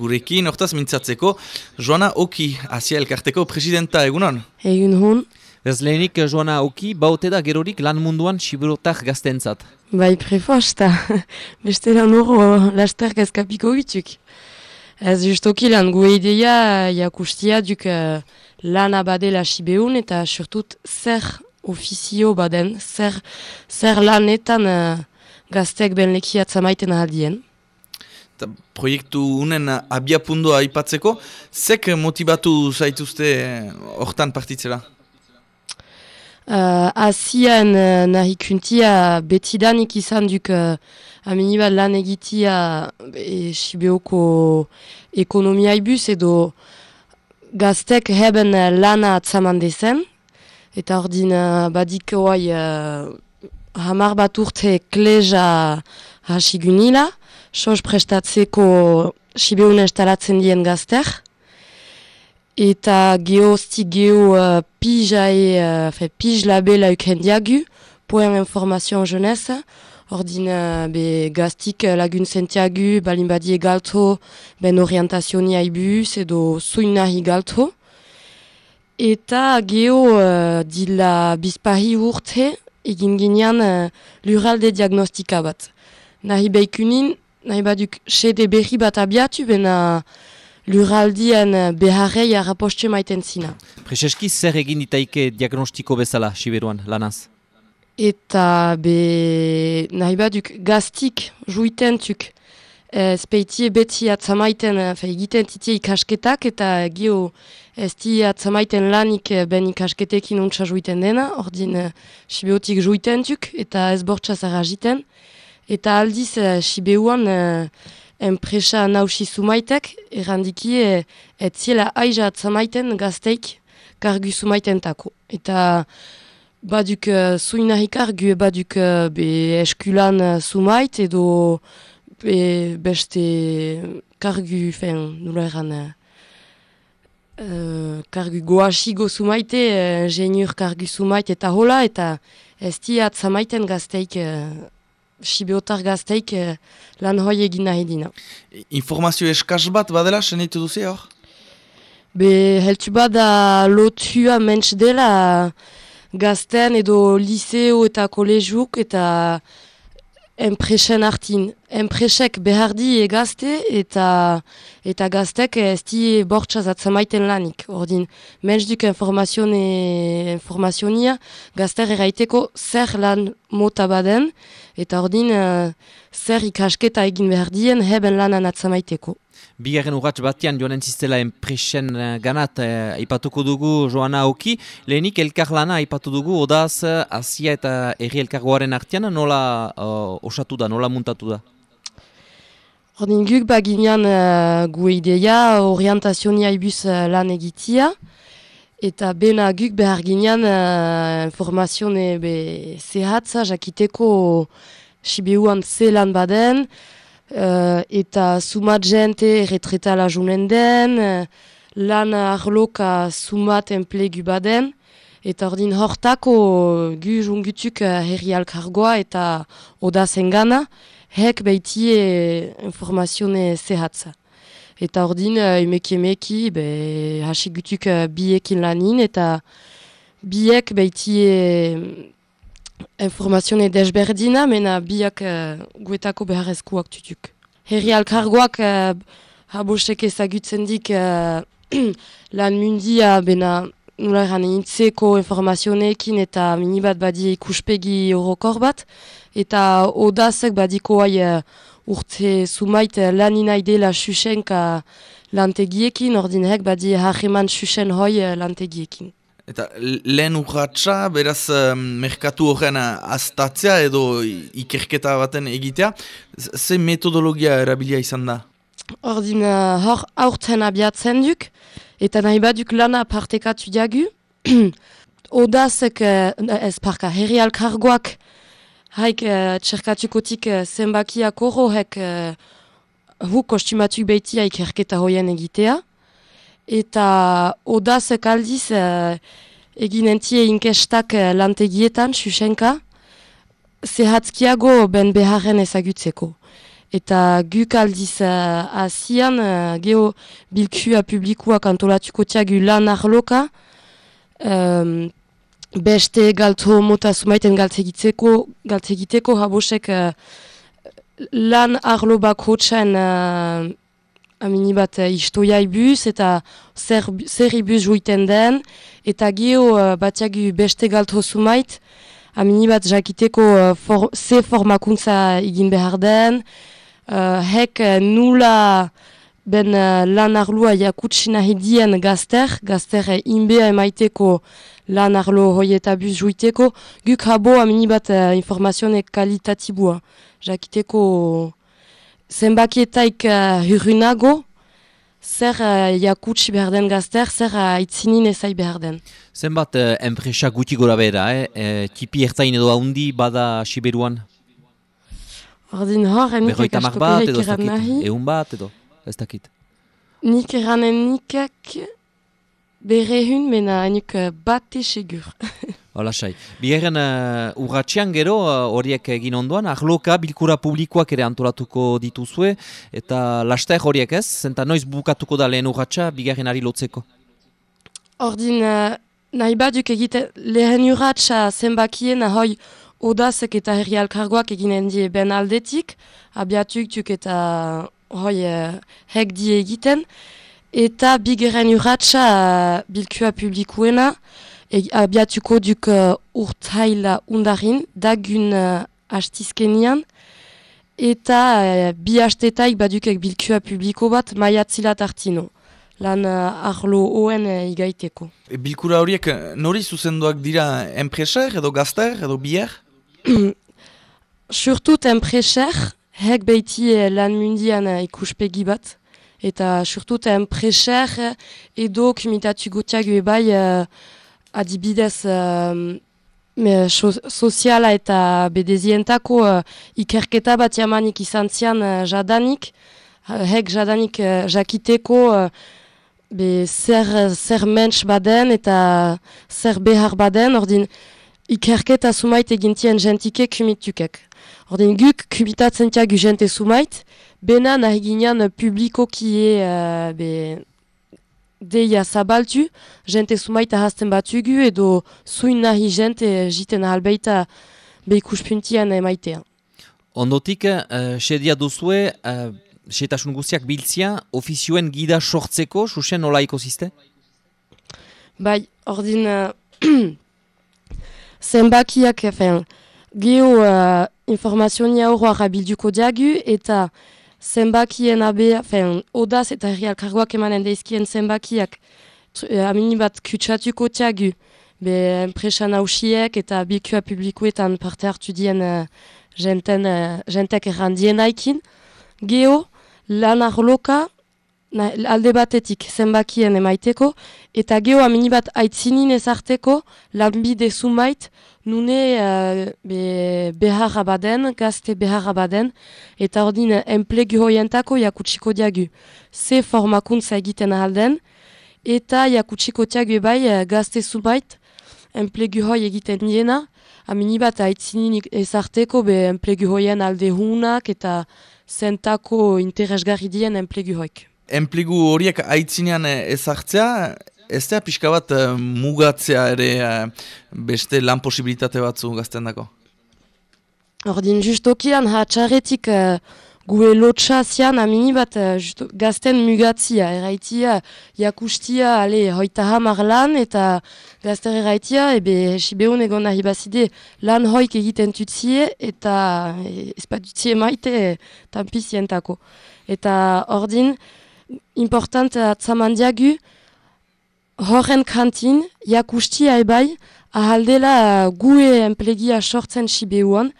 gurekin, hortaz mintzatzeko, Joana Oki, Asia Elkarteko presidenta egunon? Egun hon. Ez lehenik Joana Oki, baute da gerorik lan munduan siberotak gaztentzat. Bai prefosta, beste lan horo laster gazkapiko bituk. Ez justoki lan gu ideia jakustia duk uh, lan abadela sibeun eta surtut zer ofizio baden, zer, zer lanetan uh, gazteak ben lekiat zamaiten ahaldien. Proiektu unen abiapundua aipatzeko, zek motivatu zaituzte hortan partitzera? Uh, Asian uh, nahi kuntia betidanik izan duk uh, aminibat lan egitia e, Sibeoko ekonomia ibuz edo gaztek heben lana atzaman dezen. Eta ordin uh, badik oai uh, hamar bat urte kleja hasigunila, sos prestatzeko Sibeun instalatzen dien gazter. Eta geostik geo uh, pija e uh, fe pij labe la ukrendiagu poen informazio jeunesse. Ordin uh, be gastik uh, lagun sentiagu balin badi egalto ben orientazioni aibus edo suinahi galto eta geo uh, dila bizpahi urte egin ginean uh, luralde diagnostika bat. Nahi beikunin nahi baduk sede berri bat abiatu bena luraldien eh, beharrei harrapostxe maiten zina. Prezeski zer egin ditaike diagnostiko bezala, Siberuan, lanaz? Eta be nahi baduk gaztik juiten tuk eh, speitie beti atzamaiten eh, egiten titie ikasketak eta gio ez ti atzamaiten lanik ben ikasketekin untsa juiten dena, ordin uh, sibiotik juiten tuk eta ez bortsa zara Eta aldiz uh, sibeuan enpresa nausi sumaitek, errandiki e, et ziela aiza atzamaiten gazteik kargu sumaiten tako. Eta baduk uh, zuinahik argu baduk uh, be eskulan uh, sumait edo be, beste kargu, fen, nula erran, uh, kargu goasigo sumaite, uh, geniur kargu sumait eta hola, eta ez ti atzamaiten gazteik Sibeotar gazteik eh, lan hoi egin nahi dina. Informazio eskaz bat badela, senitu duzi hor? Be, heltu bada lotua mentz dela gazten edo liceo eta kolegiuk eta enpresen hartin. Enpresek behar di egazte eta eta gaztek ez di bortxaz atzamaiten lanik. Ordin, menz duk informazionia gazter eraiteko zer lan mota baden eta ordin uh, zer ikasketa egin behar dien heben lanan atzamaiteko. Bigarren urratx batean joan entzistela enpresen uh, ganat uh, ipatuko dugu Joana Oki. Lehenik elkar lana ipatu dugu odaz Asia eta erri elkargoaren artean nola uh, osatu da, nola muntatu da? Ordin guk baginean uh, gu ideia orientazionia ibuz uh, lan egitia. Eta bena guk behar ginean uh, informazione zehatza jakiteko Sibiuan zelan baden, uh, eta sumat jente retretala junen den, uh, lan arloka sumat enplegu baden, eta ordin hortako gu jungutuk uh, herri alkargoa eta odazen gana, hek behitie informazione zehatza. Eta ordin emeki emeki, be, hasi gutuk uh, biekin lanin, eta biek behitie informazione desberdina, mena biak uh, guetako beharrezkoak tutuk. Herri alkargoak uh, habosek ezagutzen dik uh, lan mundia bena nula eran intzeko informazionekin eta minibat badi ikuspegi horokor bat, eta odazek badiko hai uh, urte sumait uh, lanina idela susenka lantegiekin, ordinek badi hageman susen hoi uh, lantegiekin. Eta lehen urratxa, beraz, merkatu horren aztatzea edo ikerketa baten egitea, ze metodologia erabilia izan da? Ordin, uh, hor aurten abiatzen duk, eta nahi baduk lana partekatu diagu. Odazek, uh, ez parka, herri alkargoak, haik uh, txerkatukotik zenbakiak horro, hek uh, hu kostumatuk behitia ikerketa hoien egitea eta odazek aldiz uh, egin entie inkestak uh, lantegietan, susenka, zehatzkiago ben beharren ezagutzeko. Eta guk aldiz uh, azian, uh, geho bilkua publikua kantolatuko tiagu lan arloka, um, beste galto mota sumaiten galtzegiteko, galtzegiteko habosek uh, lan arlo txan uh, amini bat uh, istoia ibuz eta zer, zer juiten den, eta geho uh, batiagu beste galto sumait, amini bat jakiteko uh, for, ze formakuntza egin behar den, uh, hek nula ben uh, lan arlua jakutsi nahi dien gazter, gazter inbea emaiteko lan arlo hoietabuz juiteko, guk habo amini bat uh, kalitatibua. Jakiteko zenbakietaik uh, hurrunago, zer uh, jakutsi behar den gazter, zer uh, itzinin ezai behar den. Zenbat uh, enpresa guti gora bera, eh? E, tipi ertain edo haundi bada Siberuan? Ordin hor, enik ekastuko bat, edo ez nahi. Egun bat, edo ez dakit. Nik eranen nikak bere hun, mena enik bate segur. Hala sai. Bigarren uh, urratxean gero horiek egin ondoan, ahloka bilkura publikoak ere antolatuko dituzue, eta laster horiek ez, zenta noiz bukatuko da lehen urratxa, bigarren ari lotzeko? Ordin, uh, nahi baduk egite lehen urratxa zenbakien ahoi odazek eta herri alkargoak eginen die ben aldetik, abiatuk tuk eta hoi uh, hek die egiten, eta bigeren urratxa uh, bilkua publikuena, e, abiatuko duk uh, urtaila undarin, dagun uh, hastizkenian, eta uh, bi hastetaik badukek bilkua publiko bat maiatzilat hartino. Lan uh, arlo hoen uh, igaiteko. E, bilkura horiek nori zuzenduak dira enpreser edo gazter edo bier? Surtut enpreser, hek behiti eh, lan mundian eh, ikuspegi bat. Eta surtut enpreser edo kumitatu gotiak bai eh, adibidez me, so, soziala eta bedezientako uh, ikerketa bat jamanik izan zian uh, jadanik. hek jadanik uh, jakiteko be zer, zer mensch baden eta zer behar baden. Ordin, ikerketa sumait egintien jentike kumitukek. Ordin guk kumitatzen tiagu jente sumait, bena nahi ginean publiko kie uh, be, deia zabaltu, jente sumait ahazten batugu edo zuin nahi jente jiten ahalbeita behikuspuntian emaitea. Ondotik, uh, sedia duzue, uh, setasun guztiak biltzia, ofizioen gida sortzeko, susen nola ikoziste? Bai, ordin... Uh, zenbakiak, efen, geho uh, informazioa horroa bilduko diagu, eta zenbakien abe, efen, odaz eta herri alkargoak emanen deizkien zenbakiak, uh, amini bat kutsatuko diagu, be enpresan hausiek eta bilkua publikoetan parte hartu dien uh, jenten, uh, jentek errandien aikin, geho, lan arloka, Na, alde batetik zenbakien emaiteko, eta geho amini bat aitzinin ezarteko lanbide zumait nune uh, be, behar abaden, gazte behar abaden, eta ordin enplegu hoientako jakutsiko diagu. Ze formakuntza egiten ahalden, eta jakutsiko diagu bai uh, gazte zumait enplegu hoi egiten diena, amini bat aitzinin ezarteko be enplegu hoien alde hunak eta zentako interesgarri dien enplegu hoik enplegu horiek aitzinean eh, ezartzea, ez da pixka bat uh, mugatzea ere uh, beste lan posibilitate batzu gazten dako? Ordin, justokian, ha txarretik uh, gue lotxa zian amini bat uh, gazten mugatzia, erraitia, jakustia, ale, hoita hamar lan, eta gazter erraitia, ebe, sibeun egon nahi bazide, lan hoik egiten tutzie, eta ez bat tutzie maite, tampizientako. Eta ordin, important atzaman diagu, horren kantin, jakusti ebai, ahaldela gue enplegia sortzen sibeuan,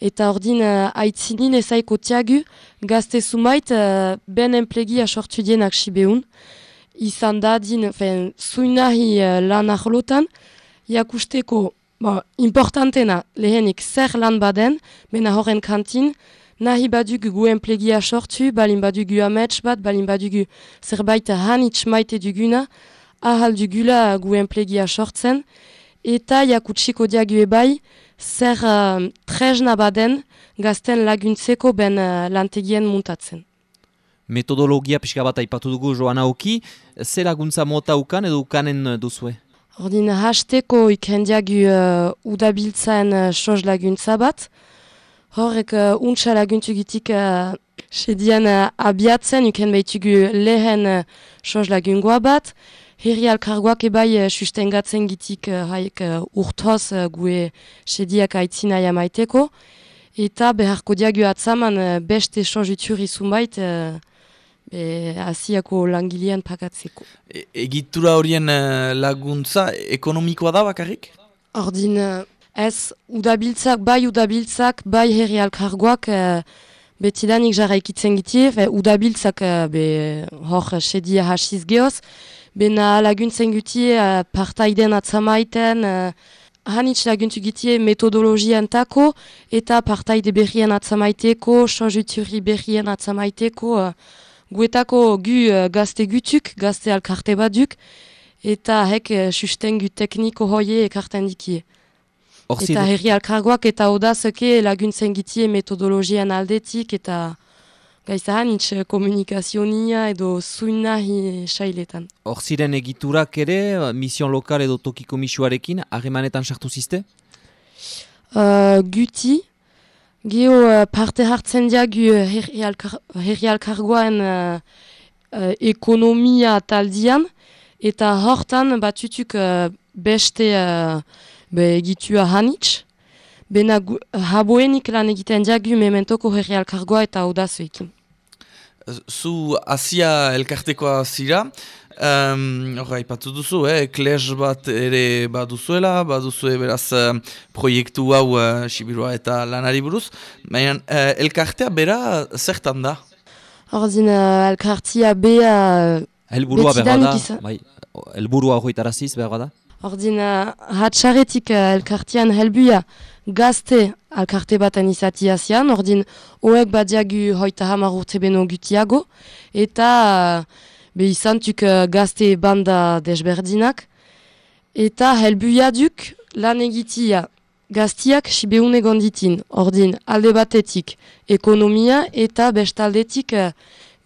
eta ordin aitzinin ezaiko tiagu, gazte sumait uh, ben enplegia sortu dienak sibeun, izan da din, fen, zuinahi uh, lan ahlotan, jakusteko, bon, importantena lehenik zer lan baden, mena horren kantin, nahi badugu gu enplegia sortu, balin badugu amets bat, balin badugu zerbait hanitz maite duguna, ahal dugula gu enplegia sortzen, eta jakutsiko diagu ebai, zer uh, tresna baden gazten laguntzeko ben uh, lantegien muntatzen. Metodologia pixka bat aipatu dugu joan hauki, zer laguntza mota ukan edo ukanen duzue? Ordin hasteko ikendiagu uh, udabiltzaen uh, soz laguntza bat, horrek uh, untsa laguntu gitik uh, sedian uh, abiatzen iken behitugu lehen uh, soz lagungoa bat, Herri alkargoak ebai uh, sustengatzen gitik uh, haik uh, urtoz uh, gue sediak aitzina jamaiteko. Eta beharko diagu atzaman uh, beste sojutur izunbait uh, be, asiako langilean pakatzeko. E egitura horien laguntza ekonomikoa da bakarrik? Ordin ez udabiltzak, bai udabiltzak, bai herri alkargoak uh, betidanik jarraikitzen gitie, udabiltzak uh, be, hor sedia hasiz geoz, Bena laguntzen gutie uh, partaiden atzamaiten, uh, hanitz laguntu gutie metodologian tako, eta partaide berrien atzamaiteko, chanjuturi berrien atzamaiteko, uh, guetako gu uh, gazte gutuk, gazte alkarte baduk, eta hek uh, sustengu tekniko hoie ekarten dikie. Eta herri alkargoak eta odazeke laguntzen gitie metodologian aldetik, eta... Gaizahan, itx komunikazionia edo zuina sailetan. Hor ziren egiturak ere, mision lokal edo tokiko misuarekin, harremanetan sartu ziste? Uh, guti, geho uh, parte hartzen diagu herri alkargoan uh, uh, ekonomia taldian, eta hortan batutuk uh, beste uh, be, egitua hanitz, Bena haboenik lan egiten diagu mementoko herri alkargoa eta odazuekin zu Asia elkartekoa zira, um, Horra, ipatu duzu, eh? kles bat ere baduzuela, baduzue beraz uh, proiektu hau uh, Sibirua eta lanari buruz. Baina uh, elkartea bera zertan da? Horzin, uh, elkartea bea... Elburua berra da, bai, elburua hoitaraziz berra da? Ordin, uh, hatxaretik uh, elkartean helbuia gazte alkarte baten izatia zian, ordin, hoek badiagu hoita hamar urte beno gutiago, eta uh, be izantuk uh, gazte banda desberdinak, eta helbuia duk lan egitia. Gaztiak sibeune gonditin, ordin, alde batetik ekonomia eta bestaldetik uh,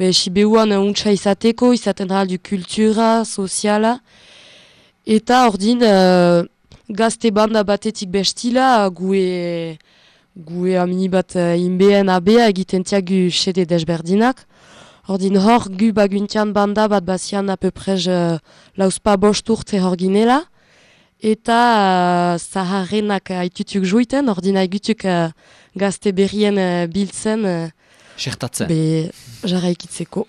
be sibeuan untsa izateko, izaten du kultura, soziala, Eta ordin, uh, gazte banda batetik bestila, gue, gue amini bat uh, inbeen abea egiten tiagu sede desberdinak. Ordin hor, gu baguntian banda bat bazian apeprez uh, lauspa bost urte hor ginela. Eta uh, zaharrenak haitutuk juiten, ordin haigutuk uh, gazte berrien uh, biltzen. Uh, Sertatzen. Be, jarraikitzeko.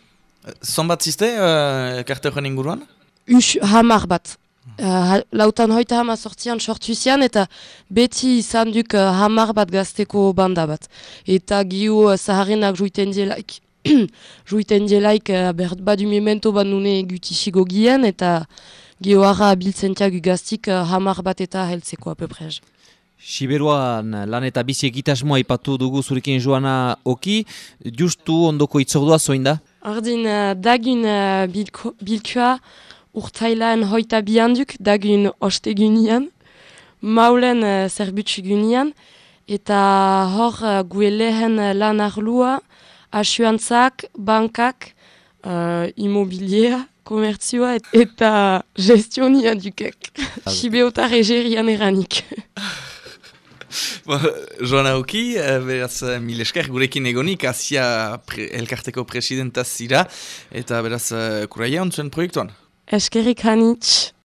Zon bat ziste, uh, karte horren inguruan? Us hamar bat. Uh, lautan hoita hama sortzian sortu zian eta beti izan duk uh, hamar bat gazteko banda bat. Eta giu uh, zaharrenak juiten dielaik, juiten dielaik uh, behar badu memento bat nune gutisigo gien eta giu harra biltzen tiagu gaztik uh, hamar bat eta heltzeko apeprez. Siberuan lan eta bizi egitasmoa ipatu dugu zurekin joana oki, justu ondoko itzordua zoin da? Ardin, uh, dagin uh, bilkoa, urtailan hoita bianduk, dagun ostegunian, maulen uh, zerbutsugunean, eta hor uh, gue lehen uh, lan arlua, asuantzak, bankak, uh, immobilia, komertzioa eta gestionia dukek. Sibeotar egerian eranik. Joana Oki, beraz mil esker gurekin egonik, Asia pre, elkarteko presidenta zira, eta beraz kuraia ontzuen proiektuan. Eskerrik hanitz.